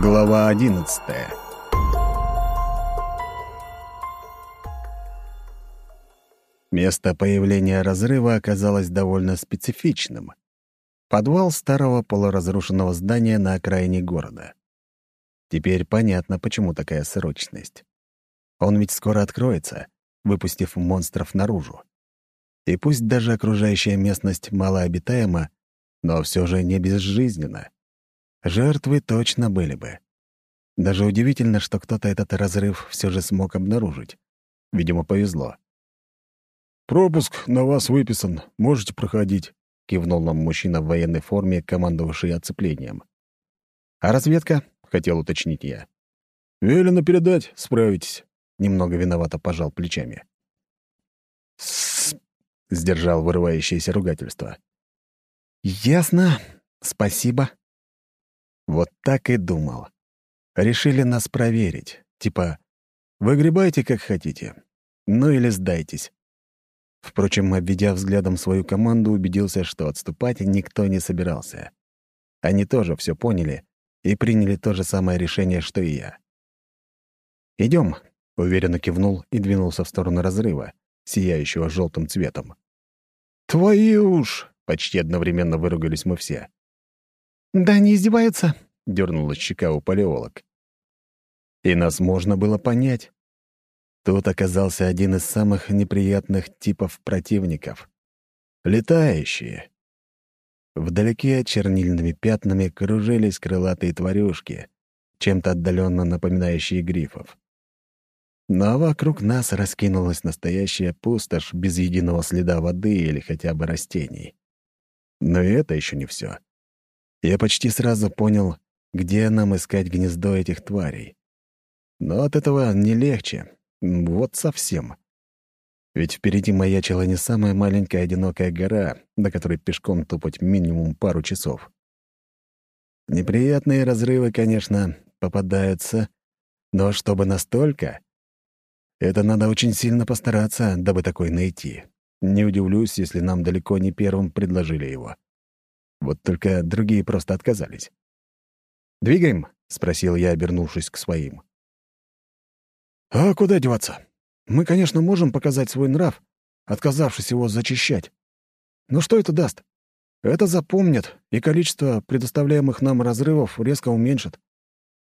Глава одиннадцатая Место появления разрыва оказалось довольно специфичным. Подвал старого полуразрушенного здания на окраине города. Теперь понятно, почему такая срочность. Он ведь скоро откроется, выпустив монстров наружу. И пусть даже окружающая местность малообитаема, но все же не безжизненна. Жертвы точно были бы. Даже удивительно, что кто-то этот разрыв все же смог обнаружить. Видимо, повезло. «Пропуск на вас выписан. Можете проходить», — кивнул нам мужчина в военной форме, командовавший оцеплением. «А разведка?» — хотел уточнить я. «Велено передать, справитесь», — немного виновато пожал плечами. «С сдержал вырывающееся ругательство. «Ясно. Спасибо». Вот так и думал. Решили нас проверить. Типа, выгребайте как хотите. Ну или сдайтесь. Впрочем, обведя взглядом свою команду, убедился, что отступать никто не собирался. Они тоже все поняли и приняли то же самое решение, что и я. Идем, уверенно кивнул и двинулся в сторону разрыва, сияющего желтым цветом. «Твою уж!» — почти одновременно выругались мы все. «Да не издеваются?» — дернула щека у палеолог. И нас можно было понять. Тут оказался один из самых неприятных типов противников. Летающие. Вдалеке чернильными пятнами кружились крылатые тварюшки, чем-то отдаленно напоминающие грифов. Но вокруг нас раскинулась настоящая пустошь без единого следа воды или хотя бы растений. Но и это еще не все. Я почти сразу понял, где нам искать гнездо этих тварей. Но от этого не легче. Вот совсем. Ведь впереди маячила не самая маленькая одинокая гора, до которой пешком топать минимум пару часов. Неприятные разрывы, конечно, попадаются, но чтобы настолько... Это надо очень сильно постараться, дабы такой найти. Не удивлюсь, если нам далеко не первым предложили его. Вот только другие просто отказались. «Двигаем?» — спросил я, обернувшись к своим. «А куда деваться? Мы, конечно, можем показать свой нрав, отказавшись его зачищать. Но что это даст? Это запомнят, и количество предоставляемых нам разрывов резко уменьшит.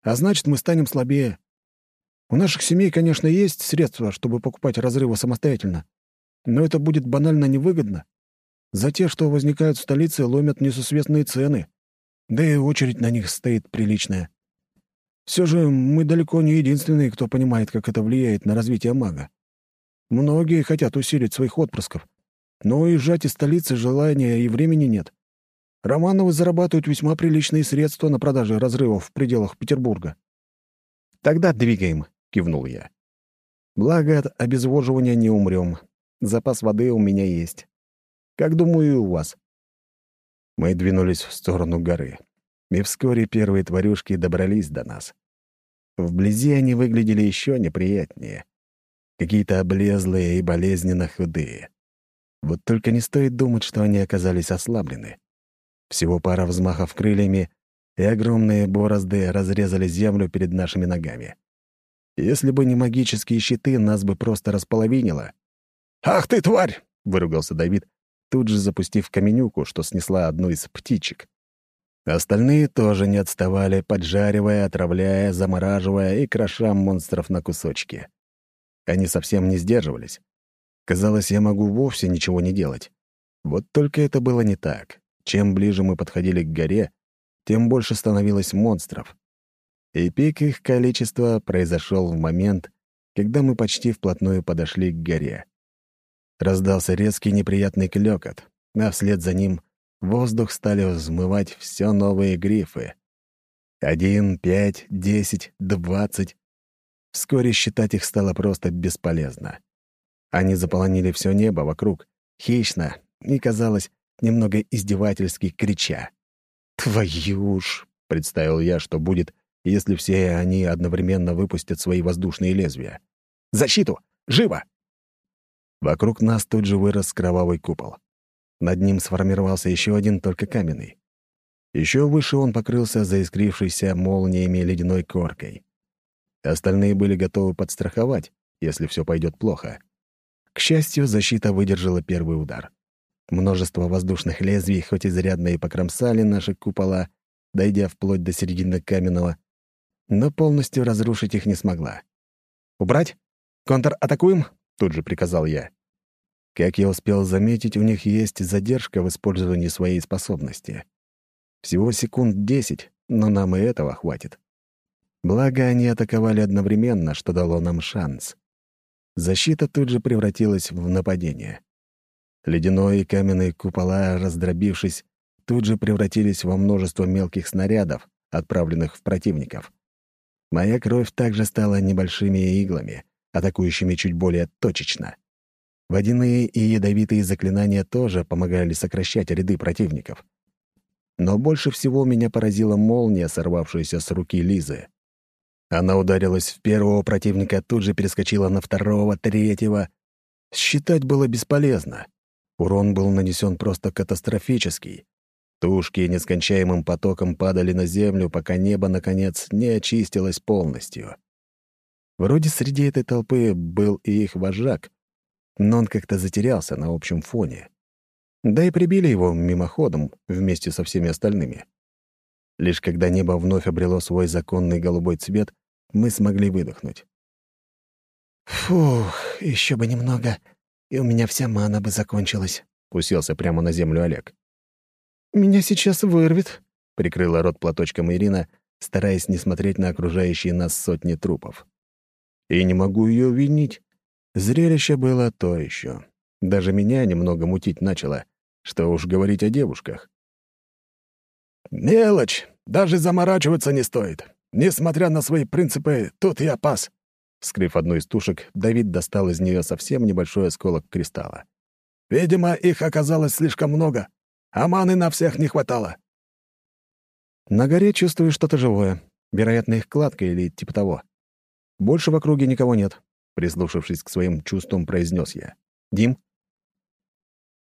А значит, мы станем слабее. У наших семей, конечно, есть средства, чтобы покупать разрывы самостоятельно, но это будет банально невыгодно. За те, что возникают в столице, ломят несусветные цены. Да и очередь на них стоит приличная. Все же мы далеко не единственные, кто понимает, как это влияет на развитие мага. Многие хотят усилить своих отпрысков, но уезжать из столицы желания и времени нет. Романовы зарабатывают весьма приличные средства на продаже разрывов в пределах Петербурга. «Тогда двигаем», кивнул я. Благо, от обезвоживания не умрем. Запас воды у меня есть. Как думаю, и у вас. Мы двинулись в сторону горы. И вскоре первые тварюшки добрались до нас. Вблизи они выглядели еще неприятнее. Какие-то облезлые и болезненно худые. Вот только не стоит думать, что они оказались ослаблены. Всего пара взмахов крыльями, и огромные борозды разрезали землю перед нашими ногами. Если бы не магические щиты, нас бы просто располовинило. «Ах ты, тварь!» — выругался Давид, тут же запустив каменюку, что снесла одну из птичек. Остальные тоже не отставали, поджаривая, отравляя, замораживая и кроша монстров на кусочки. Они совсем не сдерживались. Казалось, я могу вовсе ничего не делать. Вот только это было не так. Чем ближе мы подходили к горе, тем больше становилось монстров и пик их количества произошел в момент, когда мы почти вплотную подошли к горе. Раздался резкий неприятный клёкот, а вслед за ним воздух стали взмывать все новые грифы. Один, пять, десять, двадцать. Вскоре считать их стало просто бесполезно. Они заполонили все небо вокруг, хищно и, казалось, немного издевательски крича. «Твою ж!» — представил я, что будет, если все они одновременно выпустят свои воздушные лезвия. «Защиту! Живо!» Вокруг нас тут же вырос кровавый купол. Над ним сформировался еще один, только каменный. Еще выше он покрылся заискрившейся молниями ледяной коркой. Остальные были готовы подстраховать, если все пойдет плохо. К счастью, защита выдержала первый удар. Множество воздушных лезвий, хоть изрядно и покромсали наши купола, дойдя вплоть до середины каменного, но полностью разрушить их не смогла. «Убрать? Контр-атакуем?» — тут же приказал я. Как я успел заметить, у них есть задержка в использовании своей способности. Всего секунд десять, но нам и этого хватит. Благо, они атаковали одновременно, что дало нам шанс. Защита тут же превратилась в нападение. Ледяной и каменные купола, раздробившись, тут же превратились во множество мелких снарядов, отправленных в противников. Моя кровь также стала небольшими иглами, атакующими чуть более точечно. Водяные и ядовитые заклинания тоже помогали сокращать ряды противников. Но больше всего меня поразила молния, сорвавшаяся с руки Лизы. Она ударилась в первого противника, тут же перескочила на второго, третьего. Считать было бесполезно. Урон был нанесен просто катастрофический. Тушки нескончаемым потоком падали на землю, пока небо, наконец, не очистилось полностью. Вроде среди этой толпы был и их вожак, но он как-то затерялся на общем фоне. Да и прибили его мимоходом вместе со всеми остальными. Лишь когда небо вновь обрело свой законный голубой цвет, мы смогли выдохнуть. «Фух, еще бы немного, и у меня вся мана бы закончилась», — уселся прямо на землю Олег. «Меня сейчас вырвет», — прикрыла рот платочком Ирина, стараясь не смотреть на окружающие нас сотни трупов. И не могу ее винить. Зрелище было то еще. Даже меня немного мутить начало. Что уж говорить о девушках. «Мелочь! Даже заморачиваться не стоит. Несмотря на свои принципы, тут я пас». Скрыв одну из тушек, Давид достал из нее совсем небольшой осколок кристалла. «Видимо, их оказалось слишком много, а маны на всех не хватало». На горе чувствую что-то живое. Вероятно, их кладка или типа того. Больше в округе никого нет. Прислушавшись к своим чувствам, произнес я. «Дим?»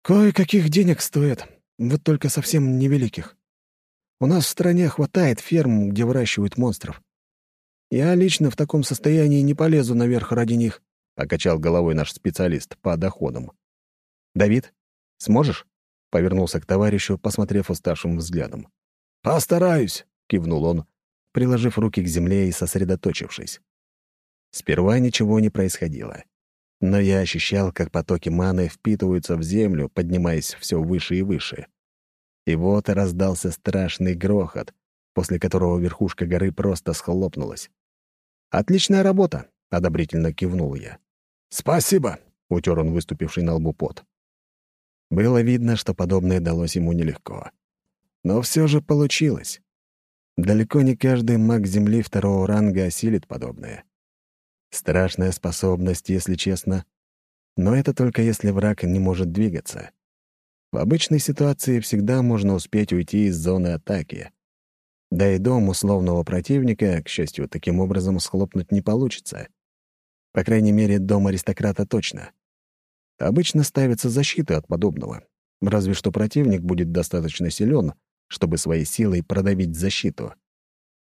«Кое-каких денег стоит, вот только совсем невеликих. У нас в стране хватает ферм, где выращивают монстров. Я лично в таком состоянии не полезу наверх ради них», — покачал головой наш специалист по доходам. «Давид, сможешь?» — повернулся к товарищу, посмотрев уставшим взглядом. «Постараюсь», — кивнул он, приложив руки к земле и сосредоточившись. Сперва ничего не происходило. Но я ощущал, как потоки маны впитываются в землю, поднимаясь все выше и выше. И вот раздался страшный грохот, после которого верхушка горы просто схлопнулась. «Отличная работа!» — одобрительно кивнул я. «Спасибо!» — утер он выступивший на лбу пот. Было видно, что подобное далось ему нелегко. Но все же получилось. Далеко не каждый маг Земли второго ранга осилит подобное. Страшная способность, если честно. Но это только если враг не может двигаться. В обычной ситуации всегда можно успеть уйти из зоны атаки. Да и дом условного противника, к счастью, таким образом схлопнуть не получится. По крайней мере, дом аристократа точно. Обычно ставится защита от подобного. Разве что противник будет достаточно силен, чтобы своей силой продавить защиту.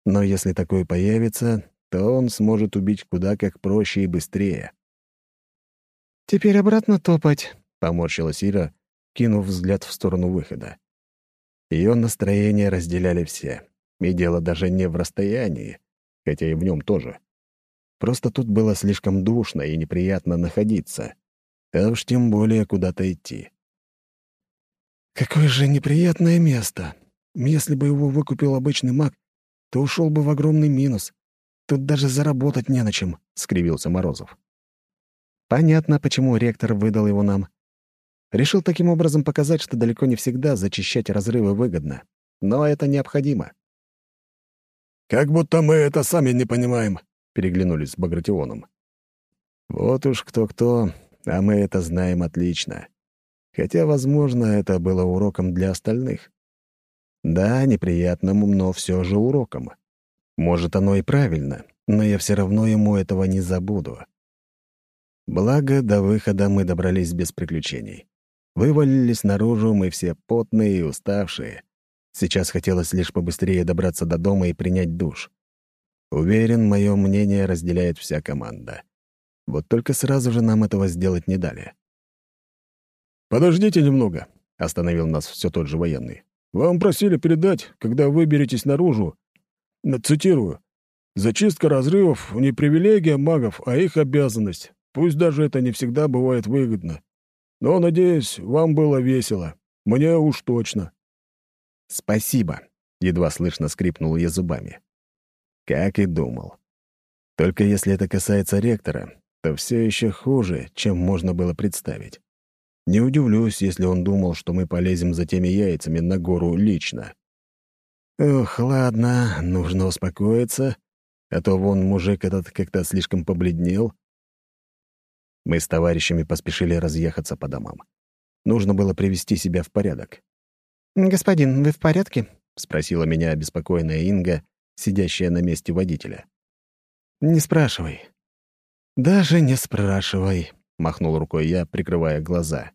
Но если такое появится, то он сможет убить куда как проще и быстрее. «Теперь обратно топать», — поморщилась Ира, кинув взгляд в сторону выхода. Ее настроение разделяли все, и дело даже не в расстоянии, хотя и в нем тоже. Просто тут было слишком душно и неприятно находиться, а уж тем более куда-то идти. «Какое же неприятное место! Если бы его выкупил обычный маг, то ушел бы в огромный минус. Тут даже заработать не на чем», — скривился Морозов. «Понятно, почему ректор выдал его нам. Решил таким образом показать, что далеко не всегда зачищать разрывы выгодно. Но это необходимо». «Как будто мы это сами не понимаем», — переглянулись с Багратионом. «Вот уж кто-кто, а мы это знаем отлично. Хотя, возможно, это было уроком для остальных. Да, неприятным, но все же уроком. Может, оно и правильно, но я все равно ему этого не забуду. Благо, до выхода мы добрались без приключений. Вывалились наружу мы все потные и уставшие. Сейчас хотелось лишь побыстрее добраться до дома и принять душ. Уверен, мое мнение разделяет вся команда. Вот только сразу же нам этого сделать не дали. «Подождите немного», — остановил нас все тот же военный. «Вам просили передать, когда выберетесь наружу. Цитирую. «Зачистка разрывов — не привилегия магов, а их обязанность. Пусть даже это не всегда бывает выгодно. Но, надеюсь, вам было весело. Мне уж точно». «Спасибо», — едва слышно скрипнул я зубами. Как и думал. Только если это касается ректора, то все еще хуже, чем можно было представить. Не удивлюсь, если он думал, что мы полезем за теми яйцами на гору лично. Ох, ладно, нужно успокоиться, а то вон мужик этот как-то слишком побледнел. Мы с товарищами поспешили разъехаться по домам. Нужно было привести себя в порядок. «Господин, вы в порядке?» — спросила меня обеспокоенная Инга, сидящая на месте водителя. «Не спрашивай». «Даже не спрашивай», — махнул рукой я, прикрывая глаза.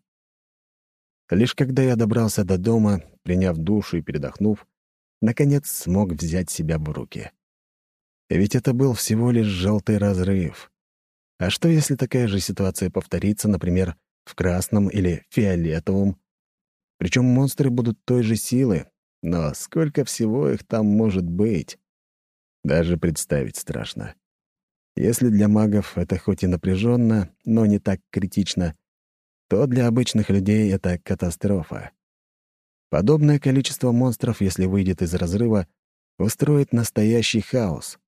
Лишь когда я добрался до дома, приняв душ и передохнув, наконец смог взять себя в руки. Ведь это был всего лишь желтый разрыв. А что, если такая же ситуация повторится, например, в красном или фиолетовом? Причем монстры будут той же силы, но сколько всего их там может быть? Даже представить страшно. Если для магов это хоть и напряженно, но не так критично, то для обычных людей это катастрофа. Подобное количество монстров, если выйдет из разрыва, устроит настоящий хаос.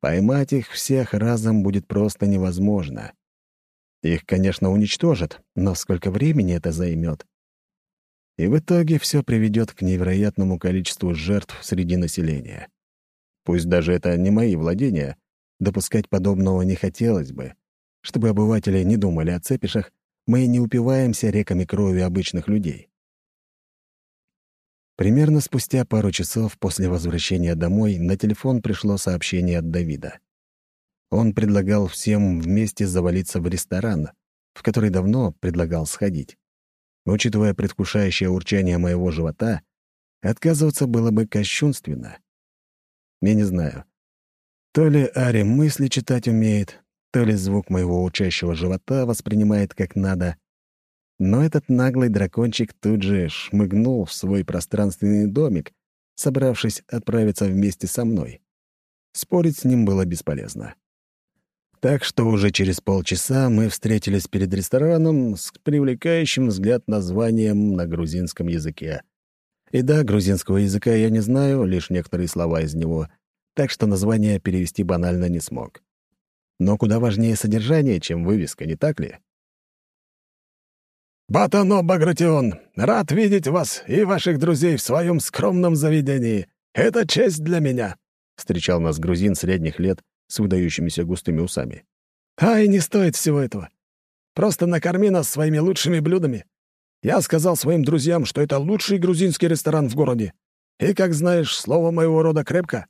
Поймать их всех разом будет просто невозможно. Их, конечно, уничтожат, но сколько времени это займет? И в итоге все приведет к невероятному количеству жертв среди населения. Пусть даже это не мои владения, допускать подобного не хотелось бы, чтобы обыватели не думали о цепишах мы не упиваемся реками крови обычных людей. Примерно спустя пару часов после возвращения домой на телефон пришло сообщение от Давида. Он предлагал всем вместе завалиться в ресторан, в который давно предлагал сходить. Учитывая предвкушающее урчание моего живота, отказываться было бы кощунственно. Я не знаю. То ли Ари мысли читать умеет, то ли звук моего урчащего живота воспринимает как надо. Но этот наглый дракончик тут же шмыгнул в свой пространственный домик, собравшись отправиться вместе со мной. Спорить с ним было бесполезно. Так что уже через полчаса мы встретились перед рестораном с привлекающим взгляд названием на грузинском языке. И да, грузинского языка я не знаю, лишь некоторые слова из него, так что название перевести банально не смог. Но куда важнее содержание, чем вывеска, не так ли? «Батано Багратион, рад видеть вас и ваших друзей в своем скромном заведении. Это честь для меня», — встречал нас грузин средних лет с выдающимися густыми усами. «Ай, не стоит всего этого. Просто накорми нас своими лучшими блюдами. Я сказал своим друзьям, что это лучший грузинский ресторан в городе. И, как знаешь, слово моего рода крепко.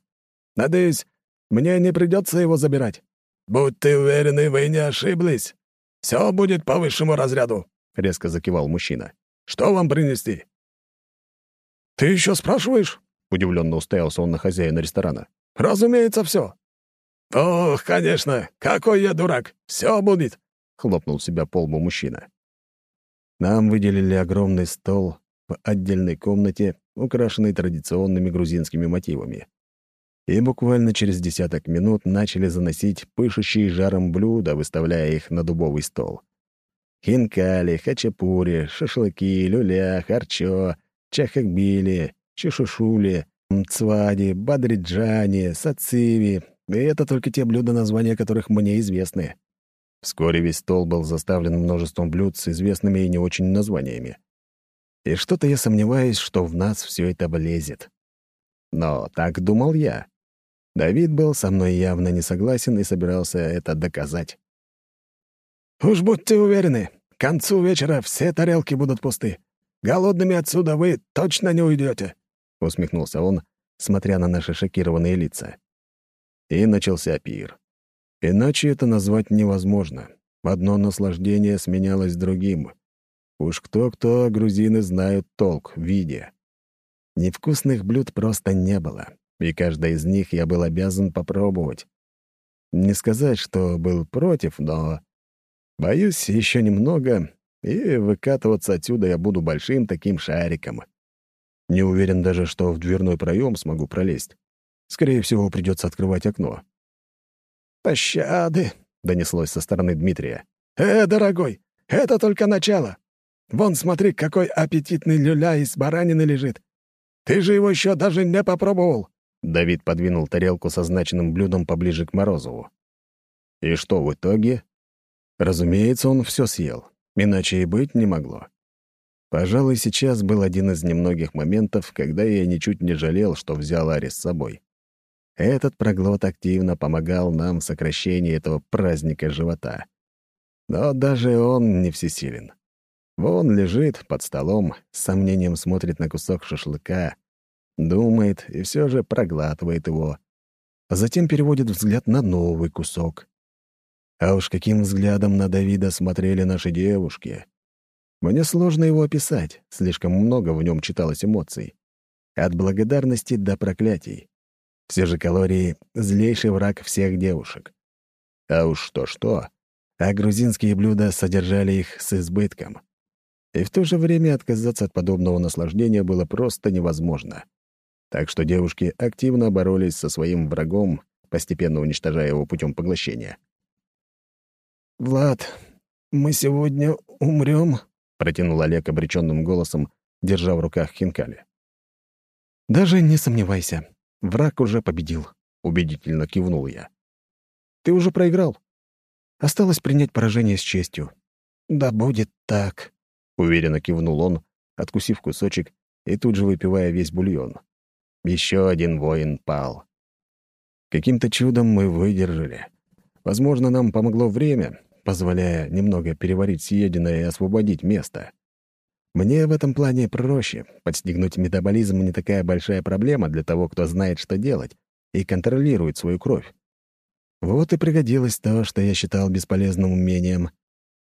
Надеюсь, мне не придется его забирать». «Будьте уверены, вы не ошиблись. Все будет по высшему разряду», — резко закивал мужчина. «Что вам принести?» «Ты еще спрашиваешь?» — удивленно уставился он на хозяина ресторана. «Разумеется, все». «Ох, конечно, какой я дурак! Все будет!» — хлопнул себя по лбу мужчина. Нам выделили огромный стол в отдельной комнате, украшенной традиционными грузинскими мотивами и буквально через десяток минут начали заносить пышущие жаром блюда, выставляя их на дубовый стол. Хинкали, хачапури, шашлыки, люля, харчо, чахакбили, чешушули, мцвади, бадриджани, сациви. И это только те блюда, названия которых мне известны. Вскоре весь стол был заставлен множеством блюд с известными и не очень названиями. И что-то я сомневаюсь, что в нас все это влезет. Но так думал я. Давид был со мной явно не согласен и собирался это доказать. «Уж будьте уверены, к концу вечера все тарелки будут пусты. Голодными отсюда вы точно не уйдете», — усмехнулся он, смотря на наши шокированные лица. И начался пир. Иначе это назвать невозможно. Одно наслаждение сменялось другим. Уж кто-кто, грузины знают толк в виде. Невкусных блюд просто не было, и каждое из них я был обязан попробовать. Не сказать, что был против, но... Боюсь, еще немного, и выкатываться отсюда я буду большим таким шариком. Не уверен даже, что в дверной проем смогу пролезть. Скорее всего, придется открывать окно. «Пощады!» — донеслось со стороны Дмитрия. «Э, дорогой, это только начало. Вон, смотри, какой аппетитный люля из баранины лежит. Ты же его еще даже не попробовал!» Давид подвинул тарелку со значенным блюдом поближе к Морозову. И что в итоге? Разумеется, он все съел. Иначе и быть не могло. Пожалуй, сейчас был один из немногих моментов, когда я ничуть не жалел, что взял Ари с собой. Этот проглот активно помогал нам в сокращении этого праздника живота. Но даже он не всесилен. Вон лежит под столом, с сомнением смотрит на кусок шашлыка, думает и все же проглатывает его, а затем переводит взгляд на новый кусок. А уж каким взглядом на Давида смотрели наши девушки. Мне сложно его описать, слишком много в нем читалось эмоций. От благодарности до проклятий. Все же калории — злейший враг всех девушек. А уж что-что, а грузинские блюда содержали их с избытком. И в то же время отказаться от подобного наслаждения было просто невозможно. Так что девушки активно боролись со своим врагом, постепенно уничтожая его путем поглощения. «Влад, мы сегодня умрем?» протянул Олег обреченным голосом, держа в руках хинкали. «Даже не сомневайся, враг уже победил», — убедительно кивнул я. «Ты уже проиграл. Осталось принять поражение с честью». «Да будет так», — уверенно кивнул он, откусив кусочек и тут же выпивая весь бульон. Еще один воин пал. Каким-то чудом мы выдержали. Возможно, нам помогло время, позволяя немного переварить съеденное и освободить место. Мне в этом плане проще. Подстегнуть метаболизм не такая большая проблема для того, кто знает, что делать, и контролирует свою кровь. Вот и пригодилось то, что я считал бесполезным умением.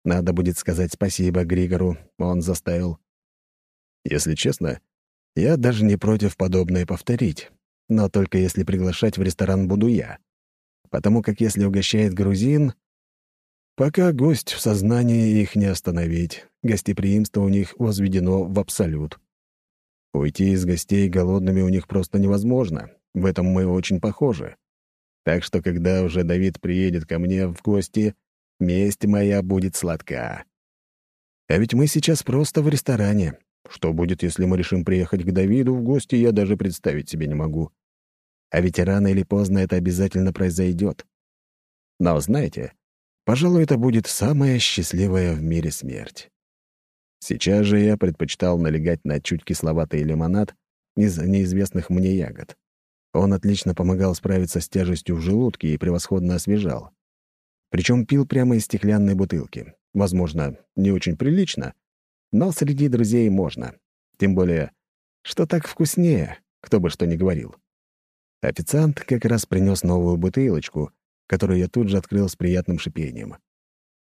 Надо будет сказать спасибо Григору, он заставил. Если честно, я даже не против подобное повторить, но только если приглашать в ресторан буду я. Потому как если угощает грузин, Пока гость в сознании их не остановить, гостеприимство у них возведено в абсолют. Уйти из гостей голодными у них просто невозможно, в этом мы очень похожи. Так что, когда уже Давид приедет ко мне в гости, месть моя будет сладка. А ведь мы сейчас просто в ресторане. Что будет, если мы решим приехать к Давиду в гости, я даже представить себе не могу. А ведь рано или поздно это обязательно произойдет. Но знаете, Пожалуй, это будет самая счастливая в мире смерть. Сейчас же я предпочитал налегать на чуть кисловатый лимонад из неизвестных мне ягод. Он отлично помогал справиться с тяжестью в желудке и превосходно освежал. Причем пил прямо из стеклянной бутылки. Возможно, не очень прилично, но среди друзей можно. Тем более, что так вкуснее, кто бы что ни говорил. Официант как раз принес новую бутылочку — которую я тут же открыл с приятным шипением.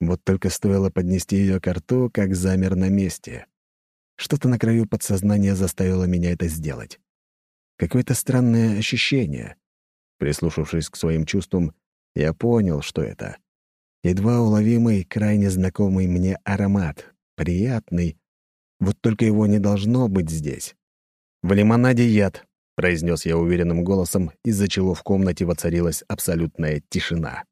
Вот только стоило поднести ее к рту, как замер на месте. Что-то на краю подсознания заставило меня это сделать. Какое-то странное ощущение. Прислушавшись к своим чувствам, я понял, что это. Едва уловимый, крайне знакомый мне аромат. Приятный. Вот только его не должно быть здесь. «В лимонаде яд», произнес я уверенным голосом, из-за чего в комнате воцарилась абсолютная тишина.